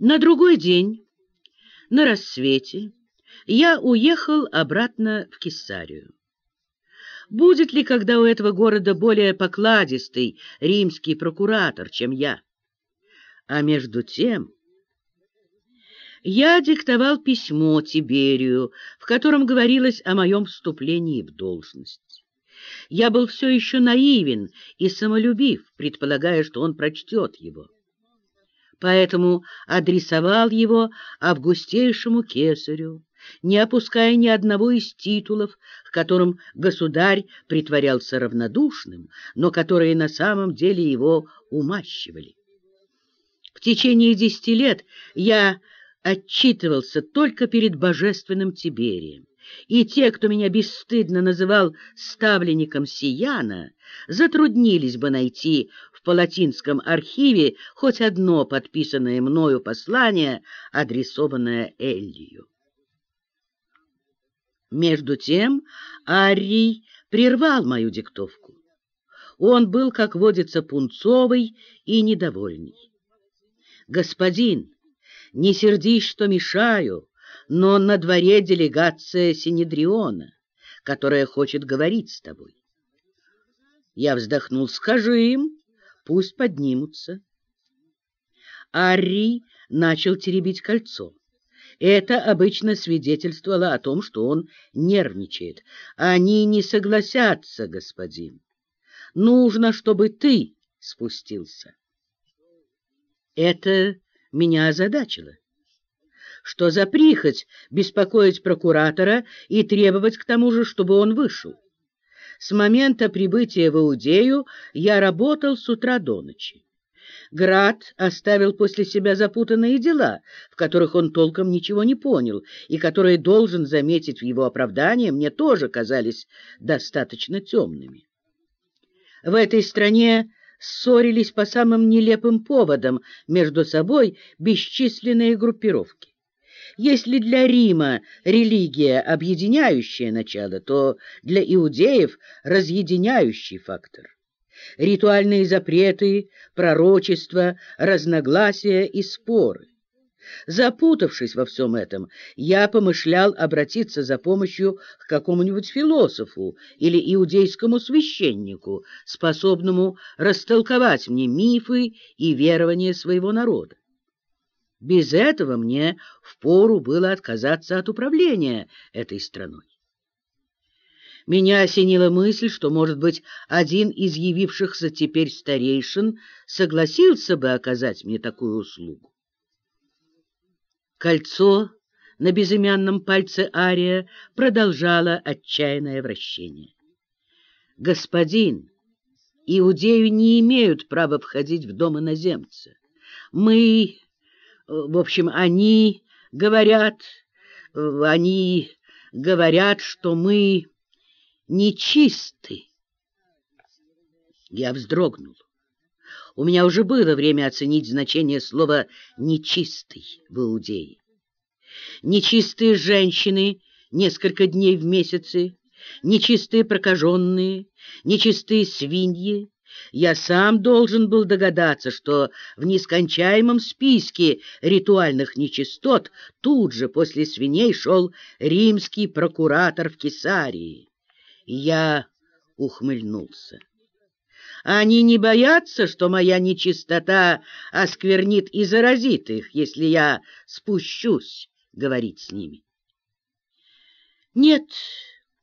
На другой день, на рассвете, я уехал обратно в Кесарию. Будет ли когда у этого города более покладистый римский прокуратор, чем я? А между тем я диктовал письмо Тиберию, в котором говорилось о моем вступлении в должность. Я был все еще наивен и самолюбив, предполагая, что он прочтет его поэтому адресовал его августейшему кесарю, не опуская ни одного из титулов, к которым государь притворялся равнодушным, но которые на самом деле его умащивали. В течение десяти лет я отчитывался только перед божественным Тиберием, и те, кто меня бесстыдно называл ставленником Сияна, затруднились бы найти в Палатинском архиве хоть одно подписанное мною послание, адресованное Эллию. Между тем Арий прервал мою диктовку. Он был, как водится, пунцовый и недовольный. «Господин, не сердись, что мешаю, но на дворе делегация Синедриона, которая хочет говорить с тобой». Я вздохнул. «Скажи им, пусть поднимутся». Арри начал теребить кольцо. Это обычно свидетельствовало о том, что он нервничает. Они не согласятся, господин. Нужно, чтобы ты спустился. Это меня озадачило. Что за прихоть беспокоить прокуратора и требовать к тому же, чтобы он вышел? С момента прибытия в Иудею я работал с утра до ночи. Град оставил после себя запутанные дела, в которых он толком ничего не понял, и которые, должен заметить в его оправдании, мне тоже казались достаточно темными. В этой стране ссорились по самым нелепым поводам между собой бесчисленные группировки. Если для Рима религия — объединяющее начало, то для иудеев — разъединяющий фактор ритуальные запреты, пророчества, разногласия и споры. Запутавшись во всем этом, я помышлял обратиться за помощью к какому-нибудь философу или иудейскому священнику, способному растолковать мне мифы и верования своего народа. Без этого мне впору было отказаться от управления этой страной. Меня осенила мысль, что, может быть, один из явившихся теперь старейшин согласился бы оказать мне такую услугу. Кольцо на безымянном пальце Ария продолжало отчаянное вращение. «Господин, иудеи не имеют права входить в дом иноземца. Мы, в общем, они говорят, они говорят, что мы...» нечисты. Я вздрогнул. У меня уже было время оценить значение слова «нечистый» в Иудее. Нечистые женщины несколько дней в месяце, нечистые прокаженные, нечистые свиньи. Я сам должен был догадаться, что в нескончаемом списке ритуальных нечистот тут же после свиней шел римский прокуратор в Кесарии. Я ухмыльнулся. Они не боятся, что моя нечистота осквернит и заразит их, если я спущусь говорить с ними. Нет,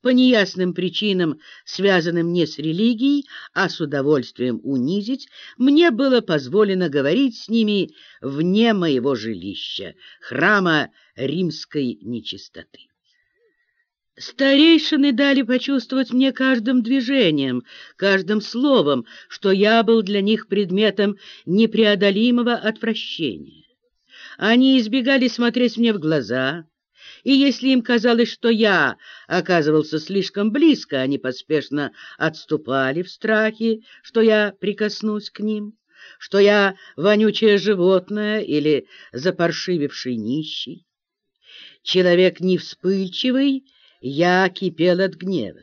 по неясным причинам, связанным не с религией, а с удовольствием унизить, мне было позволено говорить с ними вне моего жилища, храма римской нечистоты. Старейшины дали почувствовать мне каждым движением, каждым словом, что я был для них предметом непреодолимого отвращения. Они избегали смотреть мне в глаза, и если им казалось, что я оказывался слишком близко, они поспешно отступали в страхе, что я прикоснусь к ним, что я вонючее животное или запаршививший нищий. Человек не вспыльчивый, я кипел от гнева.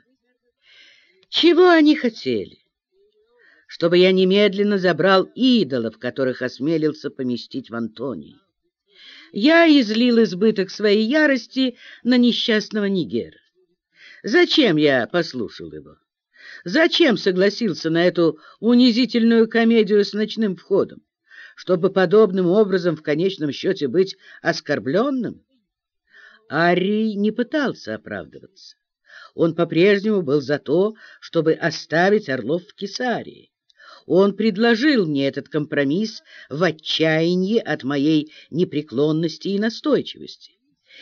Чего они хотели? Чтобы я немедленно забрал идолов, которых осмелился поместить в Антонии. Я излил избыток своей ярости на несчастного Нигера. Зачем я послушал его? Зачем согласился на эту унизительную комедию с ночным входом? Чтобы подобным образом в конечном счете быть оскорбленным? Арий не пытался оправдываться. Он по-прежнему был за то, чтобы оставить Орлов в Кесарии. Он предложил мне этот компромисс в отчаянии от моей непреклонности и настойчивости.